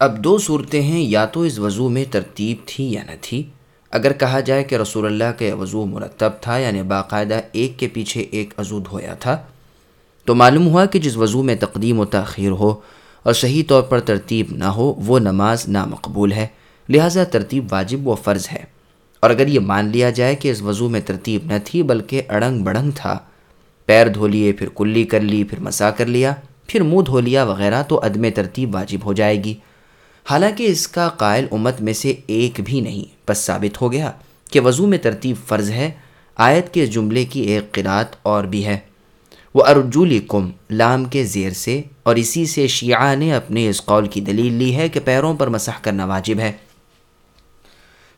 اب دو صورتیں ہیں، یا تو اس وضو میں ترتیب تھی یا نہ تھی۔ اگر کہا جائے کہ رسول اللہ کا وضو مرتب تھا یعنی باقاعدہ ایک کے پیچھے ایک عضو دھویا تھا، تو معلوم ہوا کہ جس وضو میں تقدیم و تاخیر ہو اور صحیح طور پر ترتیب نہ ہو، وہ نماز نامقبول ہے۔ لہٰذا ترتیب واجب و فرض ہے۔ اور اگر یہ مان لیا جائے کہ اس وضو میں ترتیب نہ تھی، بلکہ اڑنگ بڑنگ تھا، پیر دھو لیے، پھر کلی کر لی، پھر مسا کر لیا، پھر منہ دھو لیا وغیرہ، تو عدم ترتیب واجب ہو جائے گی۔ حالانکہ اس کا قائل امت میں سے ایک بھی نہیں، بس ثابت ہو گیا کہ وضو میں ترتیب فرض ہے، آیت کے جملے کی ایک قرات اور بھی ہے۔ وہ ارجولی کم لام کے زیر سے، اور اسی سے شیعہ نے اپنے اس قول کی دلیل لی ہے کہ پیروں پر مسح کرنا واجب ہے۔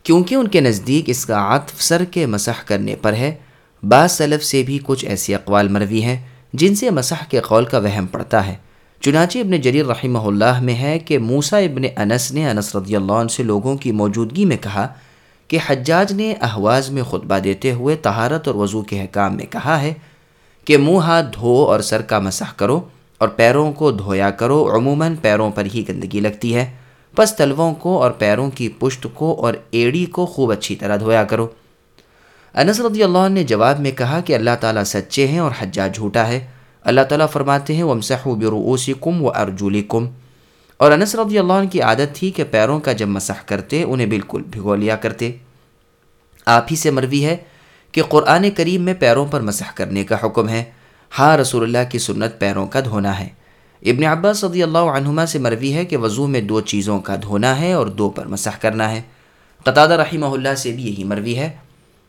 کیونکہ ان کے نزدیک اس کا عطف سر کے مسح کرنے پر ہے، بعض سلف سے بھی کچھ ایسی اقوال مروی ہیں جن سے مسح کے قول کا وہم پڑتا ہے۔ چنانچہ ابن جریر رحمہ اللہ میں ہے کہ موسا ابن انس نے انس رضی اللہ عنہ سے لوگوں کی موجودگی میں کہا کہ حجاج نے احواز میں خطبہ دیتے ہوئے طہارت اور وضو کے حکام میں کہا ہے کہ منہ ہاتھ دھو اور سر کا مسح کرو اور پیروں کو دھویا کرو، عموماً پیروں پر ہی گندگی لگتی ہے۔ پس تلووں کو اور پیروں کی پشت کو اور ایڑی کو خوب اچھی طرح دھویا کرو۔ انس رضی اللہ عنہ نے جواب میں کہا کہ اللہ تعالیٰ سچے ہیں اور حجاج جھوٹا ہے۔ اللہ تعالیٰ فرماتے ہیں ومسح بروسی کم و ارجولی کم اور انس رضی اللہ عنہ کی عادت تھی کہ پیروں کا جب مسح کرتے، انہیں بالکل بھگو لیا کرتے۔ آپ ہی سے مروی ہے کہ قرآن کریم میں پیروں پر مسح کرنے کا حکم ہے۔ ہاں رسول اللہ کی سنت پیروں کا دھونا ہے۔ ابن عباس صدی اللہ عنہما سے مروی ہے کہ وضو میں دو چیزوں کا دھونا ہے اور دو پر مسح کرنا ہے۔ قطادہ رحمہ اللہ سے بھی یہی مروی ہے۔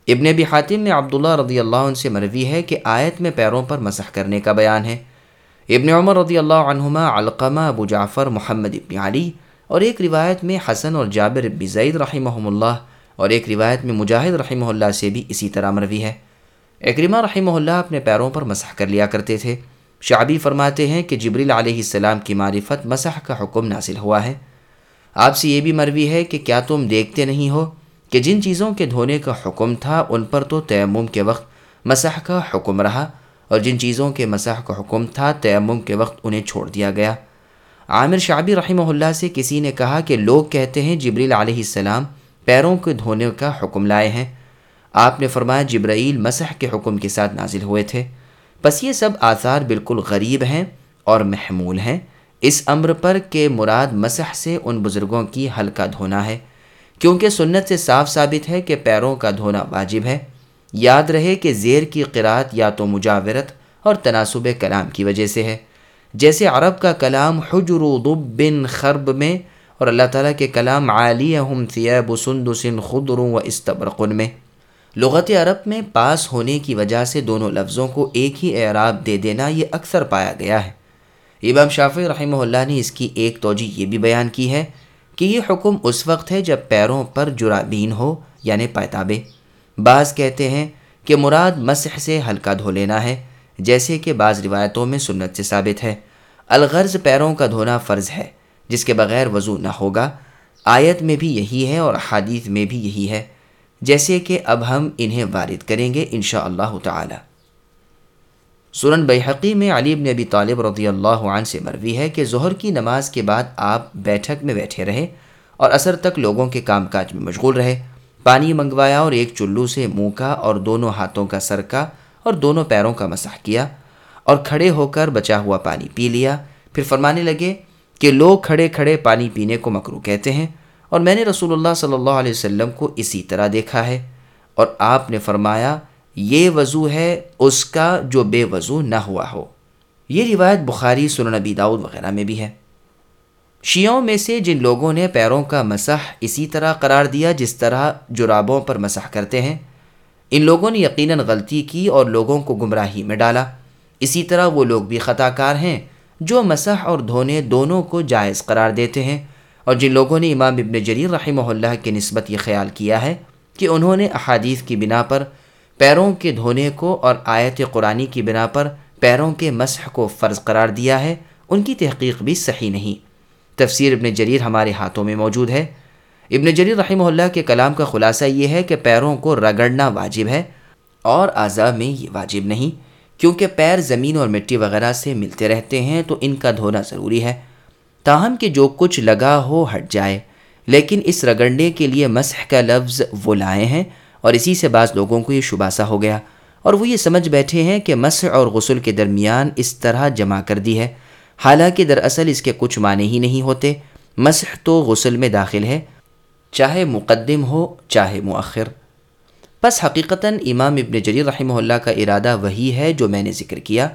ابن ابی حاتم میں عبداللہ رضی اللہ عنہ سے مروی ہے کہ آیت میں پیروں پر مسح کرنے کا بیان ہے۔ ابن عمر رضی اللہ عنہما، علقمہ، ابو جعفر، محمد ابن علی اور ایک روایت میں حسن اور جابر ابی زید رحمہ اللہ اور ایک روایت میں مجاہد رحمہ اللہ سے بھی اسی طرح مروی ہے۔ اکرمہ رحمہ اللہ اپنے پیروں پر مسح کر لیا کرتے تھے۔ شعبی فرماتے ہیں کہ جبریل علیہ السلام کی معرفت مسح کا حکم نازل ہوا ہے۔ آپ سے یہ بھی مروی ہے کہ کیا تم دیکھتے نہیں ہو؟ کہ جن چیزوں کے دھونے کا حکم تھا ان پر تو تیمم کے وقت مسح کا حکم رہا، اور جن چیزوں کے مسح کا حکم تھا تیمم کے وقت انہیں چھوڑ دیا گیا۔ عامر شعبی رحمہ اللہ سے کسی نے کہا کہ لوگ کہتے ہیں جبریل علیہ السلام پیروں کے دھونے کا حکم لائے ہیں۔ آپ نے فرمایا جبرائیل مسح کے حکم کے ساتھ نازل ہوئے تھے۔ بس یہ سب آثار بالکل غریب ہیں اور محمول ہیں۔ اس امر پر کہ مراد مسح سے ان بزرگوں کی ہلکا دھونا ہے۔ کیونکہ سنت سے صاف ثابت ہے کہ پیروں کا دھونا واجب ہے۔ یاد رہے کہ زیر کی قرات یا تو مجاورت اور تناسب کلام کی وجہ سے ہے۔ جیسے عرب کا کلام حجر بن خرب میں اور اللہ تعالیٰ کے کلام عالی ہم ثیب سندسن خدروں و استبرقن میں۔ لغت عرب میں پاس ہونے کی وجہ سے دونوں لفظوں کو ایک ہی اعراب دے دینا یہ اکثر پایا گیا ہے۔ امام شافی رحمہ اللہ نے اس کی ایک توجہ یہ بھی بیان کی ہے کہ یہ حکم اس وقت ہے جب پیروں پر جرابین ہو یعنی پیتابے بعض کہتے ہیں کہ مراد مسح سے ہلکا دھو لینا ہے، جیسے کہ بعض روایتوں میں سنت سے ثابت ہے۔ الغرض پیروں کا دھونا فرض ہے، جس کے بغیر وضو نہ ہوگا۔ آیت میں بھی یہی ہے اور حادیث میں بھی یہی ہے، جیسے کہ اب ہم انہیں وارد کریں گے انشاء اللہ تعالی۔ سورن بحقی میں علی بن ابی طالب رضی اللہ عنہ سے مروی ہے کہ ظہر کی نماز کے بعد آپ بیٹھک میں بیٹھے رہے اور اثر تک لوگوں کے کام کاج میں مشغول رہے پانی منگوایا اور ایک چلو سے منہ کا اور دونوں ہاتھوں کا سر کا اور دونوں پیروں کا مسح کیا اور کھڑے ہو کر بچا ہوا پانی پی لیا۔ پھر فرمانے لگے کہ لوگ کھڑے کھڑے پانی پینے کو مکرو کہتے ہیں اور میں نے رسول اللہ صلی اللہ علیہ وسلم کو اسی طرح دیکھا ہے اور آپ نے فرمایا یہ وضو ہے اس کا جو بے وضو نہ ہوا ہو۔ یہ روایت بخاری، سنن نبی داود وغیرہ میں بھی ہے۔ شیعوں میں سے جن لوگوں نے پیروں کا مسح اسی طرح قرار دیا جس طرح جرابوں پر مسح کرتے ہیں، ان لوگوں نے یقیناً غلطی کی اور لوگوں کو گمراہی میں ڈالا۔ اسی طرح وہ لوگ بھی خطا کار ہیں جو مسح اور دھونے دونوں کو جائز قرار دیتے ہیں۔ اور جن لوگوں نے امام ابن جریر رحمہ اللہ کے نسبت یہ خیال کیا ہے کہ انہوں نے احادیث کی بنا پر پیروں کے دھونے کو اور آیت قرآنی کی بنا پر پیروں کے مسح کو فرض قرار دیا ہے، ان کی تحقیق بھی صحیح نہیں۔ تفسیر ابن جریر ہمارے ہاتھوں میں موجود ہے۔ ابن جریر رحمہ اللہ کے کلام کا خلاصہ یہ ہے کہ پیروں کو رگڑنا واجب ہے، اور اعضاء میں یہ واجب نہیں۔ کیونکہ پیر زمین اور مٹی وغیرہ سے ملتے رہتے ہیں تو ان کا دھونا ضروری ہے۔ تاہم کہ جو کچھ لگا ہو ہٹ جائے، لیکن اس رگڑنے کے لیے مسح کا لفظ وہ لائے ہیں۔ اور اسی سے بعض لوگوں کو یہ شباسا ہو گیا اور وہ یہ سمجھ بیٹھے ہیں کہ مسح اور غسل کے درمیان اس طرح جمع کر دی ہے۔ حالانکہ دراصل اس کے کچھ معنی ہی نہیں ہوتے۔ مسح تو غسل میں داخل ہے، چاہے مقدم ہو، چاہے مؤخر۔ بس حقیقتاً امام ابن جریر رحمہ اللہ کا ارادہ وہی ہے جو میں نے ذکر کیا۔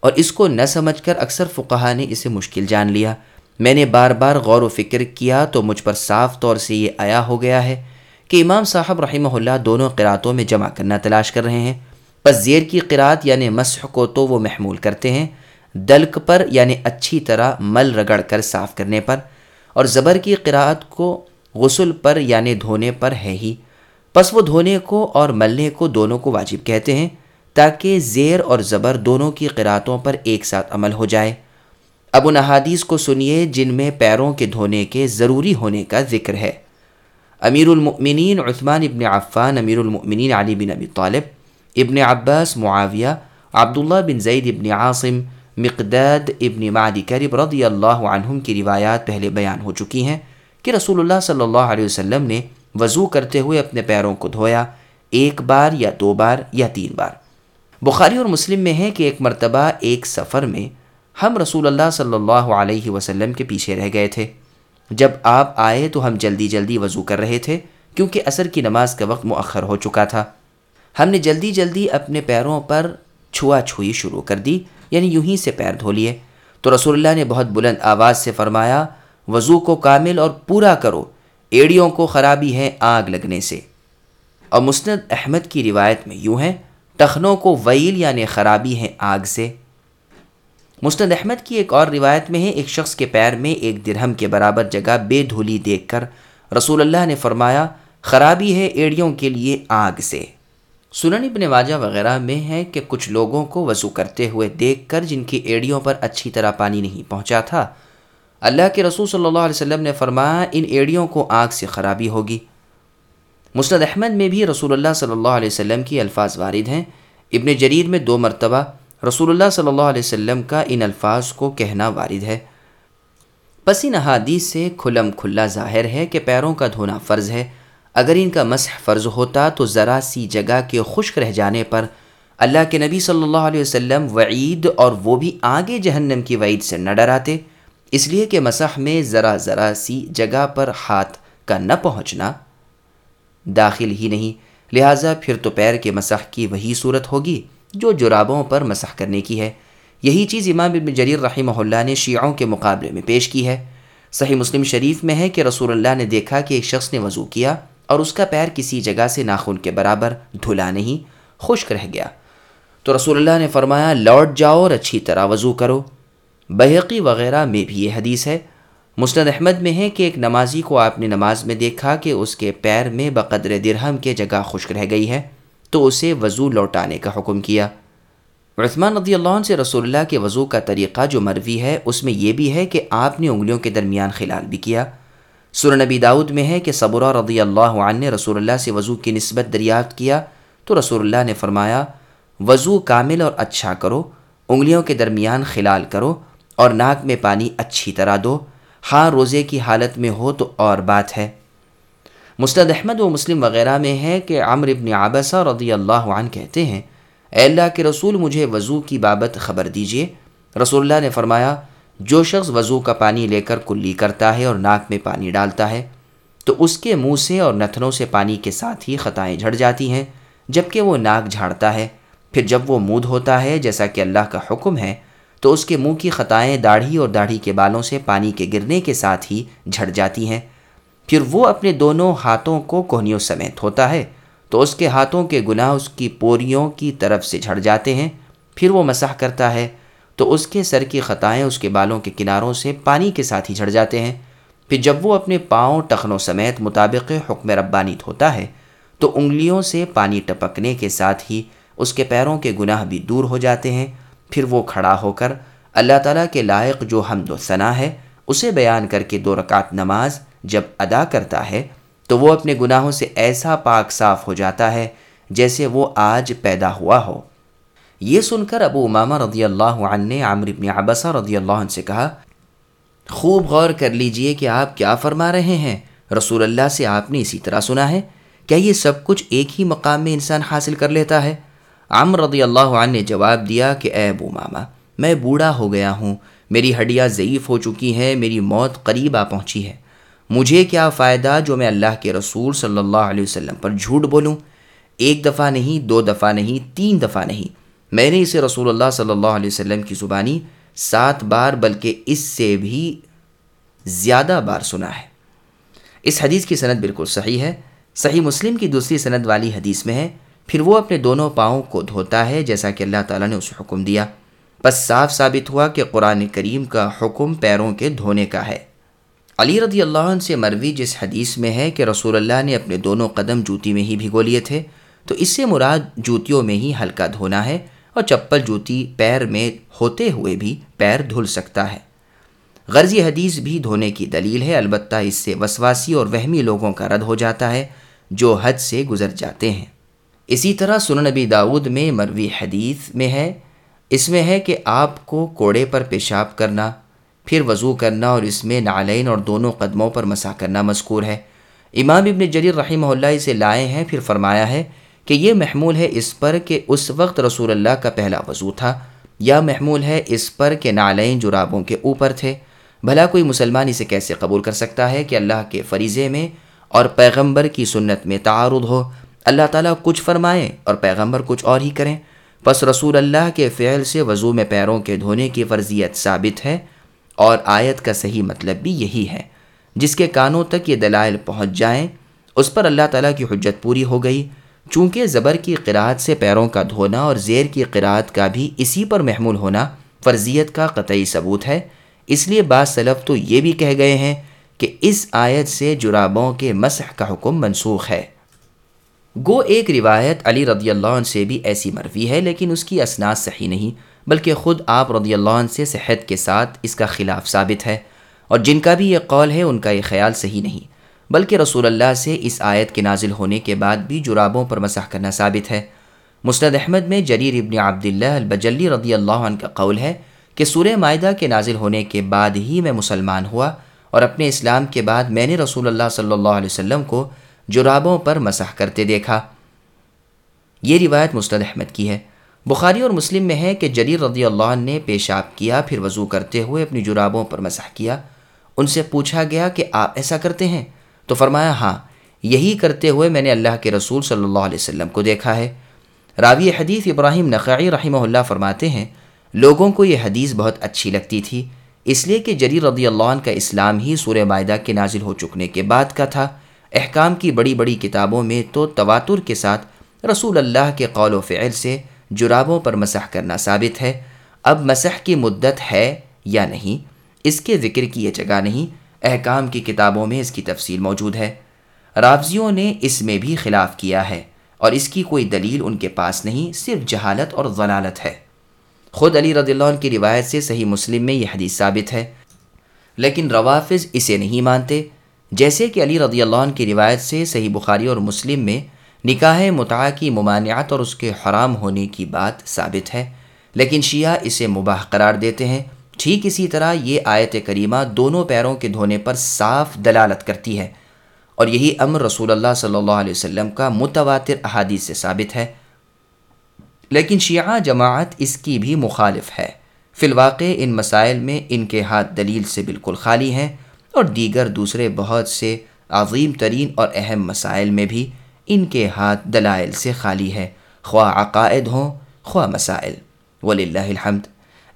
اور اس کو نہ سمجھ کر اکثر فقہا نے اسے مشکل جان لیا۔ میں نے بار بار غور و فکر کیا تو مجھ پر صاف طور سے یہ آیا ہو گیا ہے۔ کہ امام صاحب رحمہ اللہ دونوں قراتوں میں جمع کرنا تلاش کر رہے ہیں۔ بس زیر کی قرات یعنی مسح کو تو وہ محمول کرتے ہیں۔ دلک پر یعنی اچھی طرح مل رگڑ کر صاف کرنے پر۔ اور زبر کی قرات کو غسل پر یعنی دھونے پر ہے ہی۔ پس وہ دھونے کو اور ملنے کو دونوں کو واجب کہتے ہیں تاکہ زیر اور زبر دونوں کی قراتوں پر ایک ساتھ عمل ہو جائے۔ اب ان احادیث کو سنیے جن میں پیروں کے دھونے کے ضروری ہونے کا ذکر ہے۔ امیر المؤمنین عثمان ابن عفان امیر المؤمنین علی بن ابی طالب، ابن عباس معاویہ عبداللہ بن زید ابن عاصم، مقداد ابن معدی کرب رضی اللہ عنہم کی روایات پہلے بیان ہو چکی ہیں کہ رسول اللہ صلی اللہ علیہ وسلم نے وضو کرتے ہوئے اپنے پیروں کو دھویا، ایک بار یا دو بار یا تین بار۔ بخاری اور مسلم میں ہے کہ ایک مرتبہ ایک سفر میں ہم رسول اللہ صلی اللہ علیہ وسلم کے پیچھے رہ گئے تھے۔ جب آپ آئے تو ہم جلدی جلدی وضو کر رہے تھے، کیونکہ عصر کی نماز کا وقت مؤخر ہو چکا تھا۔ ہم نے جلدی جلدی اپنے پیروں پر چھوا چھوئی شروع کر دی یعنی یوں ہی سے پیر دھو لیے۔ تو رسول اللہ نے بہت بلند آواز سے فرمایا، وضو کو کامل اور پورا کرو، ایڑیوں کو خرابی ہے آگ لگنے سے۔ اور مسند احمد کی روایت میں یوں ہے، ٹخنوں کو ویل یعنی خرابی ہے آگ سے۔ مسند احمد کی ایک اور روایت میں ہے، ایک شخص کے پیر میں ایک درہم کے برابر جگہ بے دھولی دیکھ کر رسول اللہ نے فرمایا، خرابی ہے ایڑیوں کے لیے آگ سے۔ سنن ابن واجہ وغیرہ میں ہے کہ کچھ لوگوں کو وضو کرتے ہوئے دیکھ کر جن کی ایڑیوں پر اچھی طرح پانی نہیں پہنچا تھا، اللہ کے رسول صلی اللہ علیہ وسلم نے فرمایا، ان ایڑیوں کو آگ سے خرابی ہوگی۔ مسند احمد میں بھی رسول اللہ صلی اللہ علیہ وسلم کی الفاظ وارد ہیں۔ ابن جریر میں دو مرتبہ رسول اللہ صلی اللہ علیہ وسلم کا ان الفاظ کو کہنا وارد ہے۔ پس ان احادیث سے کھلم کھلا ظاہر ہے کہ پیروں کا دھونا فرض ہے۔ اگر ان کا مسح فرض ہوتا تو ذرا سی جگہ کے خشک رہ جانے پر اللہ کے نبی صلی اللہ علیہ وسلم وعید اور وہ بھی آگے جہنم کی وعید سے نہ ڈراتے۔ اس لیے کہ مسح میں ذرا ذرا سی جگہ پر ہاتھ کا نہ پہنچنا داخل ہی نہیں، لہٰذا پھر تو پیر کے مسح کی وہی صورت ہوگی۔ جو جرابوں پر مسح کرنے کی ہے۔ یہی چیز امام ابن جریر رحمہ اللہ نے شیعوں کے مقابلے میں پیش کی ہے۔ صحیح مسلم شریف میں ہے کہ رسول اللہ نے دیکھا کہ ایک شخص نے وضو کیا اور اس کا پیر کسی جگہ سے ناخن کے برابر دھلا نہیں، خشک رہ گیا۔ تو رسول اللہ نے فرمایا، لوٹ جاؤ اور اچھی طرح وضو کرو۔ بحقی وغیرہ میں بھی یہ حدیث ہے۔ مسند احمد میں ہے کہ ایک نمازی کو آپ نے نماز میں دیکھا کہ اس کے پیر میں بقدر درہم کے جگہ خشک رہ گئی ہے۔ تو اسے وضو لوٹانے کا حکم کیا۔ عثمان رضی اللہ عنہ سے رسول اللہ کے وضو کا طریقہ جو مروی ہے، اس میں یہ بھی ہے کہ آپ نے انگلیوں کے درمیان خلال بھی کیا۔ سر نبی داود میں ہے کہ صبرہ رضی اللہ عنہ نے رسول اللہ سے وضو کی نسبت دریافت کیا، تو رسول اللہ نے فرمایا، وضو کامل اور اچھا کرو، انگلیوں کے درمیان خلال کرو اور ناک میں پانی اچھی طرح دو۔ ہاں روزے کی حالت میں ہو تو اور بات ہے۔ مستد احمد و مسلم وغیرہ میں ہے کہ عمر ابن عبسہ رضی اللہ عنہ کہتے ہیں، اے اللہ کے رسول مجھے وضو کی بابت خبر دیجیے رسول اللہ نے فرمایا، جو شخص وضو کا پانی لے کر کلی کرتا ہے اور ناک میں پانی ڈالتا ہے، تو اس کے منہ سے اور نتنوں سے پانی کے ساتھ ہی خطائیں جھڑ جاتی ہیں، جبکہ وہ ناک جھاڑتا ہے۔ پھر جب وہ منہ دھوتا ہے، جیسا کہ اللہ کا حکم ہے، تو اس کے منہ کی خطائیں داڑھی اور داڑھی کے بالوں سے پانی کے گرنے کے ساتھ ہی جھڑ جاتی ہیں۔ پھر وہ اپنے دونوں ہاتھوں کو کوہنیوں سمیت ہوتا ہے۔ تو اس کے ہاتھوں کے گناہ اس کی پوریوں کی طرف سے جھڑ جاتے ہیں۔ پھر وہ مسح کرتا ہے۔ تو اس کے سر کی خطائیں اس کے بالوں کے کناروں سے پانی کے ساتھ ہی جھڑ جاتے ہیں۔ پھر جب وہ اپنے پاؤں ٹخنوں سمیت مطابق حکم ربانی دھوتا ہے، تو انگلیوں سے پانی ٹپکنے کے ساتھ ہی اس کے پیروں کے گناہ بھی دور ہو جاتے ہیں۔ پھر وہ کھڑا ہو کر اللہ تعالیٰ کے لائق جو حمد و ثنا ہے، اسے بیان کر کے دو رکعت نماز جب ادا کرتا ہے تو وہ اپنے گناہوں سے ایسا پاک صاف ہو جاتا ہے جیسے وہ آج پیدا ہوا ہو۔ یہ سن کر ابو امامہ رضی اللہ عنہ نے عامر ابن عبسہ رضی اللہ عنہ سے کہا، خوب غور کر لیجیے کہ آپ کیا فرما رہے ہیں۔ رسول اللہ سے آپ نے اسی طرح سنا ہے۔ کیا یہ سب کچھ ایک ہی مقام میں انسان حاصل کر لیتا ہے؟ عمر رضی اللہ عنہ نے جواب دیا کہ، اے ابو ماما میں بوڑھا ہو گیا ہوں۔ میری ہڈیاں ضعیف ہو چکی ہیں، میری موت قریب آ پہنچی ہے۔ مجھے کیا فائدہ جو میں اللہ کے رسول صلی اللہ علیہ وسلم پر جھوٹ بولوں؟ ایک دفعہ نہیں، دو دفعہ نہیں، تین دفعہ نہیں۔ میں نے اسے رسول اللہ صلی اللہ علیہ وسلم کی زبانی سات بار بلکہ اس سے بھی زیادہ بار سنا ہے۔ اس حدیث کی صنعت بالکل صحیح ہے۔ صحیح مسلم کی دوسری صنعت والی حدیث میں ہے۔ پھر وہ اپنے دونوں پاؤں کو دھوتا ہے جیسا کہ اللہ تعالیٰ نے اسے حکم دیا۔ بس صاف ثابت ہوا کہ قرآن کریم کا حکم پیروں کے دھونے کا ہے۔ علی رضی اللہ عنہ سے مروی جس حدیث میں ہے کہ رسول اللہ نے اپنے دونوں قدم جوتی میں ہی بھگو لیے تھے، تو اس سے مراد جوتیوں میں ہی ہلکا دھونا ہے اور چپل جوتی پیر میں ہوتے ہوئے بھی پیر دھل سکتا ہے۔ غرضی حدیث بھی دھونے کی دلیل ہے، البتہ اس سے وسواسی اور وہمی لوگوں کا رد ہو جاتا ہے جو حد سے گزر جاتے ہیں۔ اسی طرح سن نبی داود میں مروی حدیث میں ہے، اس میں ہے کہ آپ کو کوڑے پر پیشاب کرنا پھر وضو کرنا اور اس میں نالین اور دونوں قدموں پر مسا کرنا مذکور ہے۔ امام ابن جریر رحمہ اللہ اسے لائے ہیں، پھر فرمایا ہے کہ یہ محمول ہے اس پر کہ اس وقت رسول اللہ کا پہلا وضو تھا۔ یا محمول ہے اس پر کہ نالین جرابوں کے اوپر تھے۔ بھلا کوئی مسلمان اسے کیسے قبول کر سکتا ہے کہ اللہ کے فریضے میں اور پیغمبر کی سنت میں تعارض ہو؟ اللہ تعالیٰ کچھ فرمائیں اور پیغمبر کچھ اور ہی کریں۔ پس رسول اللہ کے فعل سے وضو میں پیروں کے دھونے کی فرضیت ثابت ہے۔ اور آیت کا صحیح مطلب بھی یہی ہے۔ جس کے کانوں تک یہ دلائل پہنچ جائیں، اس پر اللہ تعالیٰ کی حجت پوری ہو گئی۔ چونکہ زبر کی قرآت سے پیروں کا دھونا اور زیر کی قرآت کا بھی اسی پر محمول ہونا فرضیت کا قطعی ثبوت ہے۔ اس لیے بعض سلف تو یہ بھی کہہ گئے ہیں کہ اس آیت سے جرابوں کے مسح کا حکم منسوخ ہے۔ گو ایک روایت علی رضی اللہ عنہ سے بھی ایسی مروی ہے، لیکن اس کی اسناد صحیح نہیں۔ بلکہ خود آپ رضی اللہ عنہ سے صحت کے ساتھ اس کا خلاف ثابت ہے اور جن کا بھی یہ قول ہے ان کا یہ خیال صحیح نہیں، بلکہ رسول اللہ سے اس آیت کے نازل ہونے کے بعد بھی جرابوں پر مسح کرنا ثابت ہے۔ مسند احمد میں جریر ابن عبداللہ البجلی رضی اللہ عنہ کا قول ہے کہ سورہ معدہ کے نازل ہونے کے بعد ہی میں مسلمان ہوا اور اپنے اسلام کے بعد میں نے رسول اللہ صلی اللہ علیہ وسلم کو جرابوں پر مسح کرتے دیکھا۔ یہ روایت مستد احمد کی ہے۔ بخاری اور مسلم میں ہے کہ جریر رضی اللہ عنہ نے پیشاب کیا، پھر وضو کرتے ہوئے اپنی جرابوں پر مسح کیا۔ ان سے پوچھا گیا کہ آپ ایسا کرتے ہیں؟ تو فرمایا ہاں یہی کرتے ہوئے میں نے اللہ کے رسول صلی اللہ علیہ وسلم کو دیکھا ہے۔ راوی حدیث ابراہیم نقعی رحمہ اللہ فرماتے ہیں، لوگوں کو یہ حدیث بہت اچھی لگتی تھی، اس لیے کہ جری رضی اللہ عنہ کا اسلام ہی سورہ معدہ کے نازل ہو چکنے کے بعد کا تھا۔ احکام کی بڑی بڑی کتابوں میں تو تواتر کے ساتھ رسول اللہ کے قول و فعل سے جرابوں پر مسح کرنا ثابت ہے۔ اب مسح کی مدت ہے یا نہیں؟ اس کے ذکر کی یہ جگہ نہیں، احکام کی کتابوں میں اس کی تفصیل موجود ہے۔ رابضیوں نے اس میں بھی خلاف کیا ہے، اور اس کی کوئی دلیل ان کے پاس نہیں، صرف جہالت اور ضلالت ہے۔ خود علی رضی اللہ عنہ کی روایت سے صحیح مسلم میں یہ حدیث ثابت ہے۔ لیکن روافظ اسے نہیں مانتے، جیسے کہ علی رضی اللہ عنہ کی روایت سے صحیح بخاری اور مسلم میں نکاح متع کی ممانعت اور اس کے حرام ہونے کی بات ثابت ہے، لیکن شیعہ اسے مباح قرار دیتے ہیں۔ ٹھیک اسی طرح یہ آیت کریمہ دونوں پیروں کے دھونے پر صاف دلالت کرتی ہے۔ اور یہی امر رسول اللہ صلی اللہ علیہ وسلم کا متواتر احادیث سے ثابت ہے۔ لیکن شیعہ جماعت اس کی بھی مخالف ہے۔ فی الواقع ان مسائل میں ان کے ہاتھ دلیل سے بالکل خالی ہیں اور دیگر دوسرے بہت سے عظیم ترین اور اہم مسائل میں بھی۔ ان کے ہاتھ دلائل سے خالی ہے، خواہ عقائد ہوں، خواہ مسائل۔ ولی اللہ الحمد۔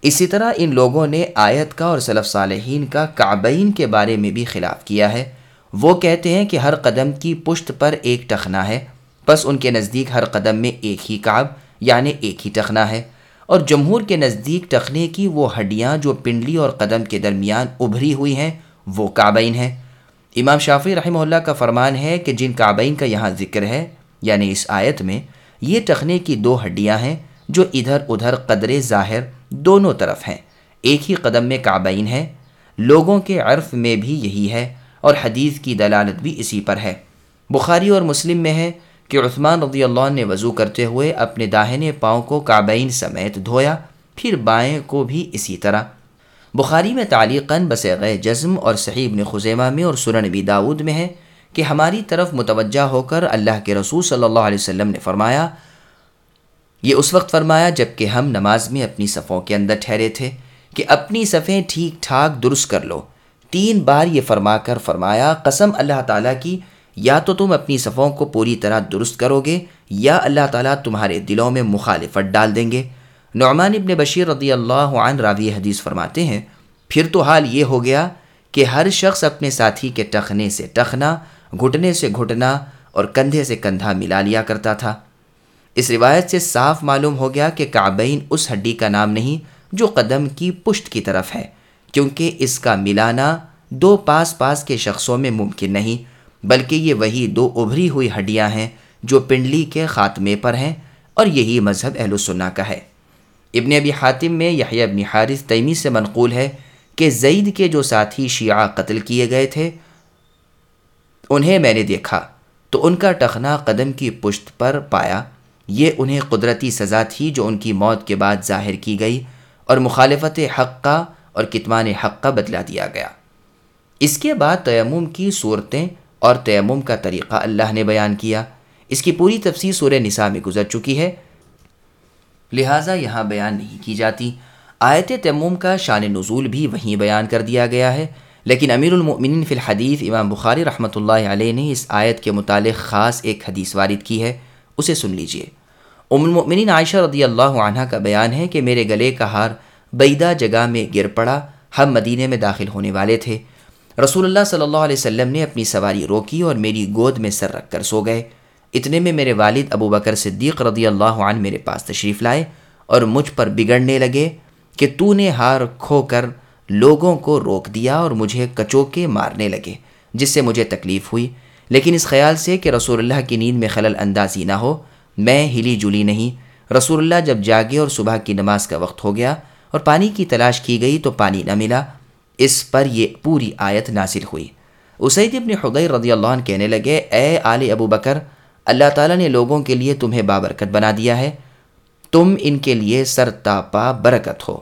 اسی طرح ان لوگوں نے آیت کا اور صلف صالحین کا کعبین کے بارے میں بھی خلاف کیا ہے۔ وہ کہتے ہیں کہ ہر قدم کی پشت پر ایک ٹخنا ہے۔ بس ان کے نزدیک ہر قدم میں ایک ہی کعب یعنی ایک ہی ٹخنا ہے۔ اور جمہور کے نزدیک ٹخنے کی وہ ہڈیاں جو پنڈلی اور قدم کے درمیان ابھری ہوئی ہیں، وہ کعبین ہیں۔ امام شافی رحمہ اللہ کا فرمان ہے کہ جن کعبین کا یہاں ذکر ہے یعنی اس آیت میں، یہ ٹخنے کی دو ہڈیاں ہیں جو ادھر ادھر قدر ظاہر دونوں طرف ہیں۔ ایک ہی قدم میں کعبین ہے۔ لوگوں کے عرف میں بھی یہی ہے اور حدیث کی دلالت بھی اسی پر ہے۔ بخاری اور مسلم میں ہے کہ عثمان رضی اللہ عنہ نے وضو کرتے ہوئے اپنے داہنے پاؤں کو کعبین سمیت دھویا، پھر بائیں کو بھی اسی طرح۔ بخاری میں تعلیقاً بسیغ جزم اور صحیح ابن خزیمہ میں اور سنن نبی داود میں ہے کہ ہماری طرف متوجہ ہو کر اللہ کے رسول صلی اللہ علیہ وسلم نے فرمایا، یہ اس وقت فرمایا جبکہ ہم نماز میں اپنی صفوں کے اندر ٹھہرے تھے کہ اپنی صفیں ٹھیک ٹھاک درست کر لو۔ تین بار یہ فرما کر فرمایا، قسم اللہ تعالیٰ کی، یا تو تم اپنی صفوں کو پوری طرح درست کرو گے، یا اللہ تعالیٰ تمہارے دلوں میں مخالفت ڈال دیں گے۔ نعمان ابن بشیر رضی اللہ عنہ راوی حدیث فرماتے ہیں، پھر تو حال یہ ہو گیا کہ ہر شخص اپنے ساتھی کے ٹخنے سے ٹخنا، گھٹنے سے گھٹنا اور کندھے سے کندھا ملا لیا کرتا تھا۔ اس روایت سے صاف معلوم ہو گیا کہ کعبین اس ہڈی کا نام نہیں، جو قدم کی پشت کی طرف ہے، کیونکہ اس کا ملانا دو پاس پاس کے شخصوں میں ممکن نہیں، بلکہ یہ وہی دو ابھری ہوئی ہڈیاں ہیں جو پنڈلی کے خاتمے پر ہیں، اور یہی مذہب اہل سنہ کا ہے۔ ابن ابی حاتم میں یحییٰ ابن حارث تیمی سے منقول ہے کہ زید کے جو ساتھی شیعہ قتل کیے گئے تھے، انہیں میں نے دیکھا، تو ان کا ٹخنا قدم کی پشت پر پایا۔ یہ انہیں قدرتی سزا تھی جو ان کی موت کے بعد ظاہر کی گئی اور مخالفت حق کا اور کتمان حق کا بدلا دیا گیا۔ اس کے بعد تیمم کی صورتیں اور تیمم کا طریقہ اللہ نے بیان کیا۔ اس کی پوری تفصیل سورہ نساء میں گزر چکی ہے۔ لہٰذا یہاں بیان نہیں کی جاتی۔ آیت تیمم کا شان نزول بھی وہیں بیان کر دیا گیا ہے۔ لیکن امیر المؤمنین فی الحدیث امام بخاری رحمۃ اللہ علیہ نے اس آیت کے متعلق خاص ایک حدیث وارد کی ہے۔ اسے سن لیجیے۔ ام المؤمنین عائشہ رضی اللہ عنہ کا بیان ہے کہ میرے گلے کا ہار بیدہ جگہ میں گر پڑا۔ ہم مدینے میں داخل ہونے والے تھے۔ رسول اللہ صلی اللہ علیہ وسلم نے اپنی سواری روکی اور میری گود میں سر رکھ کر سو گئے۔ اتنے میں میرے والد ابو بکر صدیق رضی اللہ عنہ میرے پاس تشریف لائے اور مجھ پر بگڑنے لگے کہ تو نے ہار کھو کر لوگوں کو روک دیا اور مجھے کچوکے مارنے لگے، جس سے مجھے تکلیف ہوئی۔ لیکن اس خیال سے کہ رسول اللہ کی نیند میں خلل اندازی نہ ہو، میں ہلی جلی نہیں۔ رسول اللہ جب جاگے اور صبح کی نماز کا وقت ہو گیا اور پانی کی تلاش کی گئی تو پانی نہ ملا۔ اس پر یہ پوری آیت نازل ہوئی۔ اسید ابن حضیر رضی اللہ عنہ کہنے لگے، اے آل ابو بکر اللہ تعالیٰ نے لوگوں کے لیے تمہیں بابرکت بنا دیا ہے۔ تم ان کے لیے سر تاپا برکت ہو۔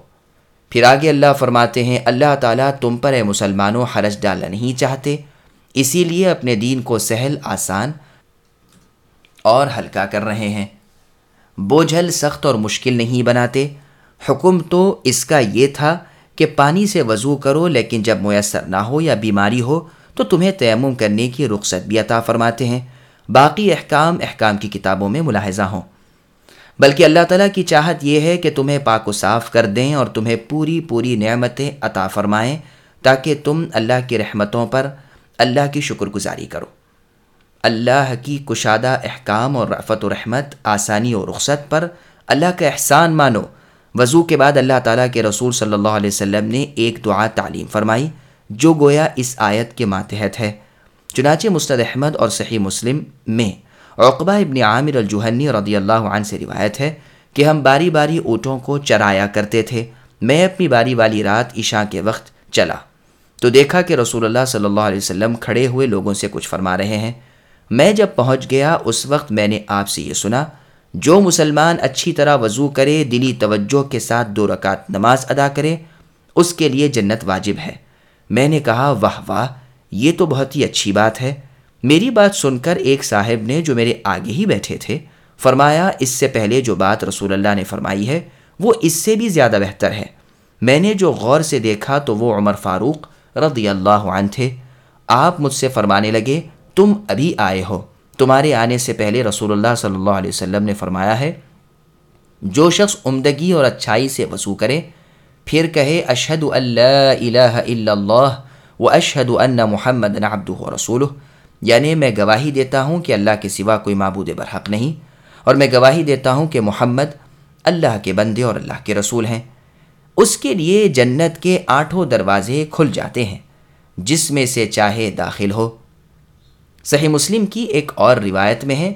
پھر آگے اللہ فرماتے ہیں، اللہ تعالیٰ تم پر اے مسلمانوں حرج ڈالنا نہیں چاہتے۔ اسی لیے اپنے دین کو سہل، آسان اور ہلکا کر رہے ہیں۔ بوجھل، سخت اور مشکل نہیں بناتے۔ حکم تو اس کا یہ تھا کہ پانی سے وضو کرو، لیکن جب میسر نہ ہو یا بیماری ہو تو تمہیں تیمم کرنے کی رخصت بھی عطا فرماتے ہیں۔ باقی احکام احکام کی کتابوں میں ملاحظہ ہوں۔ بلکہ اللہ تعالیٰ کی چاہت یہ ہے کہ تمہیں پاک و صاف کر دیں اور تمہیں پوری پوری نعمتیں عطا فرمائیں تاکہ تم اللہ کی رحمتوں پر اللہ کی شکر گزاری کرو۔ اللہ کی کشادہ احکام اور رفت و رحمت، آسانی و رخصت پر اللہ کا احسان مانو۔ وضو کے بعد اللہ تعالیٰ کے رسول صلی اللہ علیہ وسلم نے ایک دعا تعلیم فرمائی، جو گویا اس آیت کے ماتحت ہے۔ چنانچہ مستد احمد اور صحیح مسلم میں عقبہ ابن عامر الجوہنی رضی اللہ عنہ سے روایت ہے کہ ہم باری باری اونٹوں کو چرایا کرتے تھے۔ میں اپنی باری والی رات عشاء کے وقت چلا۔ تو دیکھا کہ رسول اللہ صلی اللہ علیہ وسلم کھڑے ہوئے لوگوں سے کچھ فرما رہے ہیں۔ میں جب پہنچ گیا، اس وقت میں نے آپ سے یہ سنا، جو مسلمان اچھی طرح وضو کرے، دلی توجہ کے ساتھ دو رکعت نماز ادا کرے، اس کے لیے جنت واجب ہے۔ میں نے کہا، واہ واہ۔ یہ تو بہت ہی اچھی بات ہے۔ میری بات سن کر ایک صاحب نے جو میرے آگے ہی بیٹھے تھے، فرمایا، اس سے پہلے جو بات رسول اللہ نے فرمائی ہے، وہ اس سے بھی زیادہ بہتر ہے۔ میں نے جو غور سے دیکھا تو وہ عمر فاروق رضی اللہ عنہ تھے۔ آپ مجھ سے فرمانے لگے، تم ابھی آئے ہو۔ تمہارے آنے سے پہلے رسول اللہ صلی اللہ علیہ وسلم نے فرمایا ہے، جو شخص عمدگی اور اچھائی سے وضو کرے، پھر کہے، اشہد اللہ الہ الا اللہ و اشہد ان محمد و رسول یعنی میں گواہی دیتا ہوں کہ اللہ کے سوا کوئی معبود برحق نہیں اور میں گواہی دیتا ہوں کہ محمد اللہ کے بندے اور اللہ کے رسول ہیں۔ اس کے لیے جنت کے آٹھوں دروازے کھل جاتے ہیں، جس میں سے چاہے داخل ہو۔ صحیح مسلم کی ایک اور روایت میں ہے،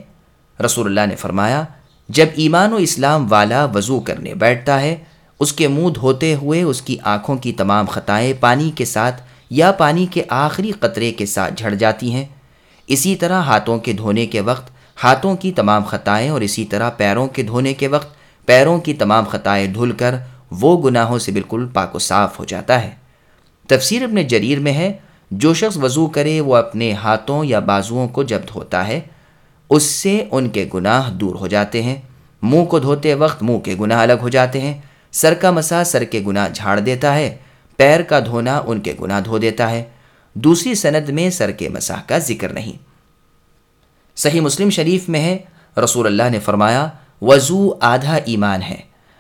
رسول اللہ نے فرمایا، جب ایمان و اسلام والا وضو کرنے بیٹھتا ہے، اس کے منہ دھوتے ہوئے اس کی آنکھوں کی تمام خطائیں پانی کے ساتھ یا پانی کے آخری قطرے کے ساتھ جھڑ جاتی ہیں۔ اسی طرح ہاتھوں کے دھونے کے وقت ہاتھوں کی تمام خطائیں اور اسی طرح پیروں کے دھونے کے وقت پیروں کی تمام خطائیں دھل کر وہ گناہوں سے بالکل پاک و صاف ہو جاتا ہے۔ تفسیر اپنے جریر میں ہے، جو شخص وضو کرے وہ اپنے ہاتھوں یا بازوؤں کو جب دھوتا ہے، اس سے ان کے گناہ دور ہو جاتے ہیں۔ منہ کو دھوتے وقت منہ کے گناہ الگ ہو جاتے ہیں۔ سر کا مسا سر کے گناہ جھاڑ دیتا ہے۔ پیر کا دھونا ان کے گناہ دھو دیتا ہے۔ دوسری سند میں سر کے مساح کا ذکر نہیں۔ صحیح مسلم شریف میں ہے، رسول اللہ نے فرمایا، وضو آدھا ایمان ہے۔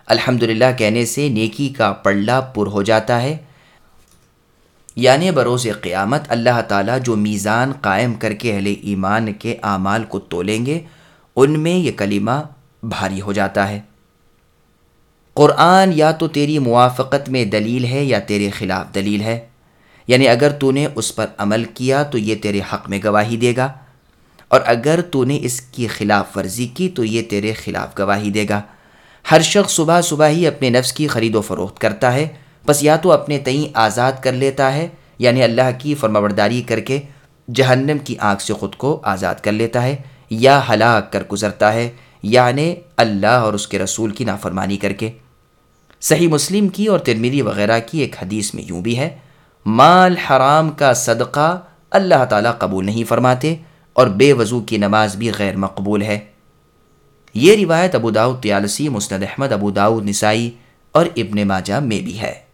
الحمد کہنے سے نیکی کا پڑلا پر ہو جاتا ہے۔ یعنی بروز قیامت اللہ تعالیٰ جو میزان قائم کر کے اہل ایمان کے اعمال کو تولیں گے، ان میں یہ کلمہ بھاری ہو جاتا ہے۔ قرآن یا تو تیری موافقت میں دلیل ہے یا تیرے خلاف دلیل ہے؟ یعنی اگر تو نے اس پر عمل کیا تو یہ تیرے حق میں گواہی دے گا، اور اگر تو نے اس کی خلاف ورزی کی تو یہ تیرے خلاف گواہی دے گا۔ ہر شخص صبح صبح ہی اپنے نفس کی خرید و فروخت کرتا ہے بس یا تو اپنے تئیں آزاد کر لیتا ہے یعنی اللہ کی فرمبرداری کر کے جہنم کی آنکھ سے خود کو آزاد کر لیتا ہے، یا ہلاک کر گزرتا ہے یعنی اللہ اور اس کے رسول کی نافرمانی کر کے۔ صحیح مسلم کی اور ترمیری وغیرہ کی ایک حدیث میں یوں بھی ہے، مال حرام کا صدقہ اللہ تعالیٰ قبول نہیں فرماتے اور بے وضو کی نماز بھی غیر مقبول ہے۔ یہ روایت ابو داؤد تیالسی، مسند احمد، ابو داؤد نسائی اور ابن ماجہ میں بھی ہے۔